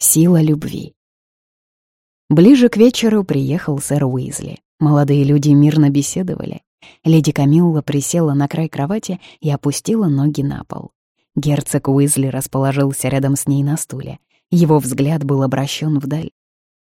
Сила любви. Ближе к вечеру приехал сэр Уизли. Молодые люди мирно беседовали. Леди Камилла присела на край кровати и опустила ноги на пол. Герцог Уизли расположился рядом с ней на стуле. Его взгляд был обращен вдаль.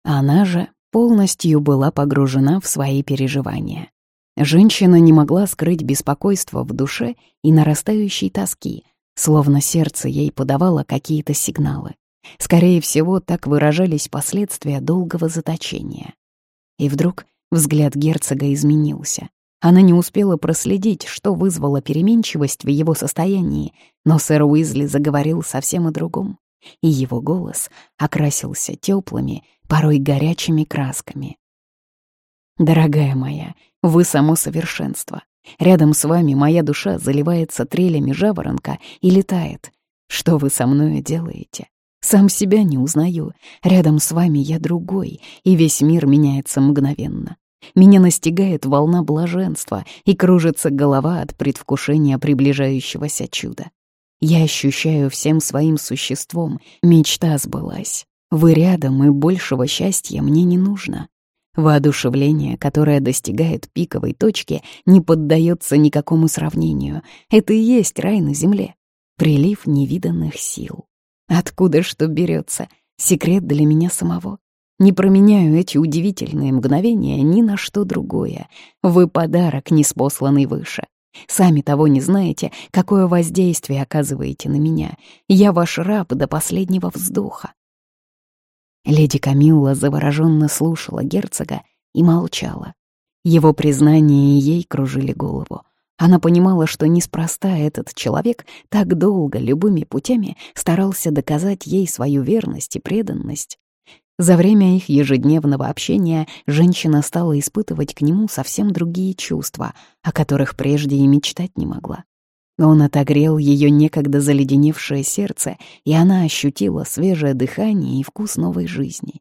Она же полностью была погружена в свои переживания. Женщина не могла скрыть беспокойство в душе и нарастающей тоски, словно сердце ей подавало какие-то сигналы. Скорее всего, так выражались последствия долгого заточения. И вдруг взгляд герцога изменился. Она не успела проследить, что вызвало переменчивость в его состоянии, но сэр Уизли заговорил совсем о другом, и его голос окрасился теплыми, порой горячими красками. «Дорогая моя, вы само совершенство. Рядом с вами моя душа заливается трелями жаворонка и летает. Что вы со мною делаете? Сам себя не узнаю. Рядом с вами я другой, и весь мир меняется мгновенно. Меня настигает волна блаженства, и кружится голова от предвкушения приближающегося чуда. Я ощущаю всем своим существом, мечта сбылась. Вы рядом, и большего счастья мне не нужно. Воодушевление, которое достигает пиковой точки, не поддается никакому сравнению. Это и есть рай на земле. Прилив невиданных сил. Откуда что берется? Секрет для меня самого. Не променяю эти удивительные мгновения ни на что другое. Вы подарок, неспосланный выше. Сами того не знаете, какое воздействие оказываете на меня. Я ваш раб до последнего вздоха. Леди Камилла завороженно слушала герцога и молчала. Его признания ей кружили голову. Она понимала, что неспроста этот человек так долго любыми путями старался доказать ей свою верность и преданность. За время их ежедневного общения женщина стала испытывать к нему совсем другие чувства, о которых прежде и мечтать не могла. Он отогрел ее некогда заледеневшее сердце, и она ощутила свежее дыхание и вкус новой жизни.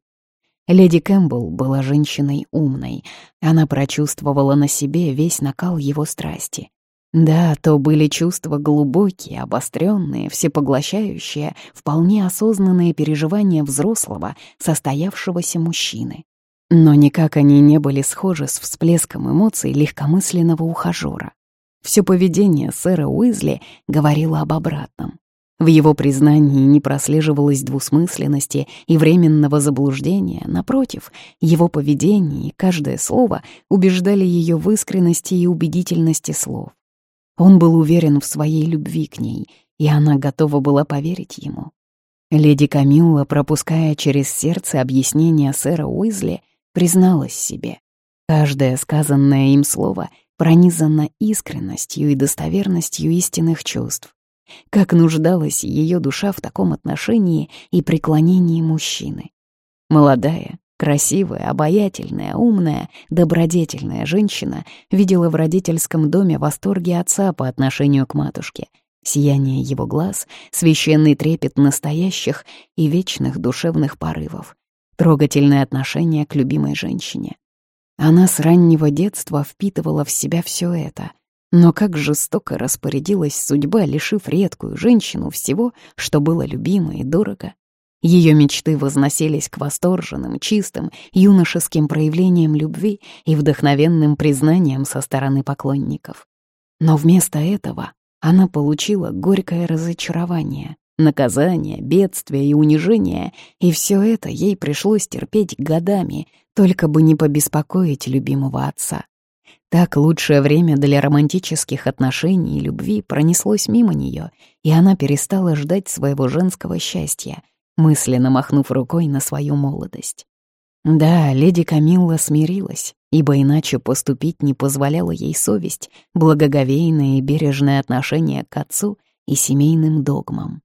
Леди Кэмпбелл была женщиной умной. Она прочувствовала на себе весь накал его страсти. Да, то были чувства глубокие, обостренные, всепоглощающие, вполне осознанные переживания взрослого, состоявшегося мужчины. Но никак они не были схожи с всплеском эмоций легкомысленного ухажера. Все поведение сэра Уизли говорило об обратном. В его признании не прослеживалось двусмысленности и временного заблуждения, напротив, его поведение и каждое слово убеждали ее в искренности и убедительности слов. Он был уверен в своей любви к ней, и она готова была поверить ему. Леди Камилла, пропуская через сердце объяснения сэра Уизли, призналась себе. Каждое сказанное им слово пронизана искренностью и достоверностью истинных чувств. Как нуждалась ее душа в таком отношении и преклонении мужчины. Молодая, красивая, обаятельная, умная, добродетельная женщина видела в родительском доме восторги отца по отношению к матушке, сияние его глаз, священный трепет настоящих и вечных душевных порывов, трогательное отношение к любимой женщине. Она с раннего детства впитывала в себя все это. Но как жестоко распорядилась судьба, лишив редкую женщину всего, что было любимо и дорого. Ее мечты возносились к восторженным, чистым, юношеским проявлениям любви и вдохновенным признаниям со стороны поклонников. Но вместо этого она получила горькое разочарование, наказание, бедствие и унижение, и все это ей пришлось терпеть годами, только бы не побеспокоить любимого отца. Так лучшее время для романтических отношений и любви пронеслось мимо нее, и она перестала ждать своего женского счастья, мысленно махнув рукой на свою молодость. Да, леди Камилла смирилась, ибо иначе поступить не позволяла ей совесть, благоговейное и бережное отношение к отцу и семейным догмам.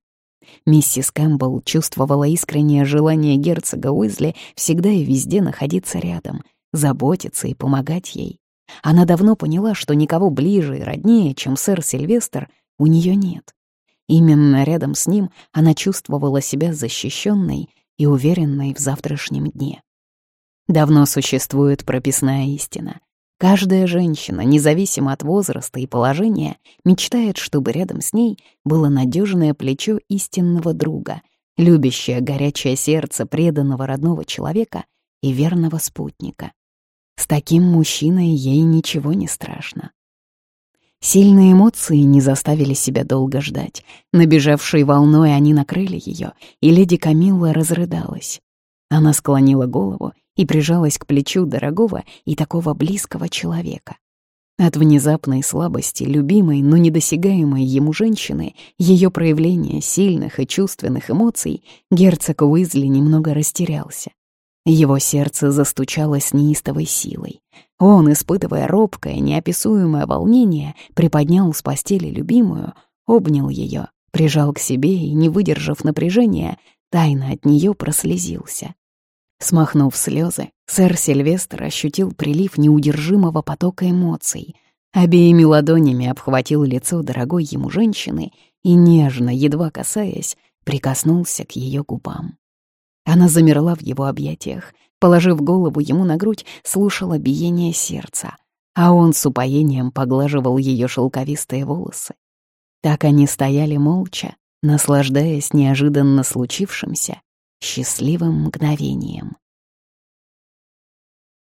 Миссис Кэмпбелл чувствовала искреннее желание герцога Уизли всегда и везде находиться рядом, заботиться и помогать ей. Она давно поняла, что никого ближе и роднее, чем сэр Сильвестр, у нее нет. Именно рядом с ним она чувствовала себя защищенной и уверенной в завтрашнем дне. Давно существует прописная истина. Каждая женщина, независимо от возраста и положения, мечтает, чтобы рядом с ней было надежное плечо истинного друга, любящее горячее сердце преданного родного человека и верного спутника. С таким мужчиной ей ничего не страшно. Сильные эмоции не заставили себя долго ждать. Набежавшей волной они накрыли ее, и леди Камилла разрыдалась. Она склонила голову и прижалась к плечу дорогого и такого близкого человека. От внезапной слабости любимой, но недосягаемой ему женщины, ее проявления сильных и чувственных эмоций, герцог Уизли немного растерялся. Его сердце застучало с неистовой силой. Он, испытывая робкое, неописуемое волнение, приподнял с постели любимую, обнял ее, прижал к себе и, не выдержав напряжения, тайно от нее прослезился. Смахнув слезы, сэр Сильвестр ощутил прилив неудержимого потока эмоций. Обеими ладонями обхватил лицо дорогой ему женщины и, нежно, едва касаясь, прикоснулся к ее губам. Она замерла в его объятиях, положив голову ему на грудь, слушала биение сердца, а он с упоением поглаживал ее шелковистые волосы. Так они стояли молча, наслаждаясь неожиданно случившимся счастливым мгновением.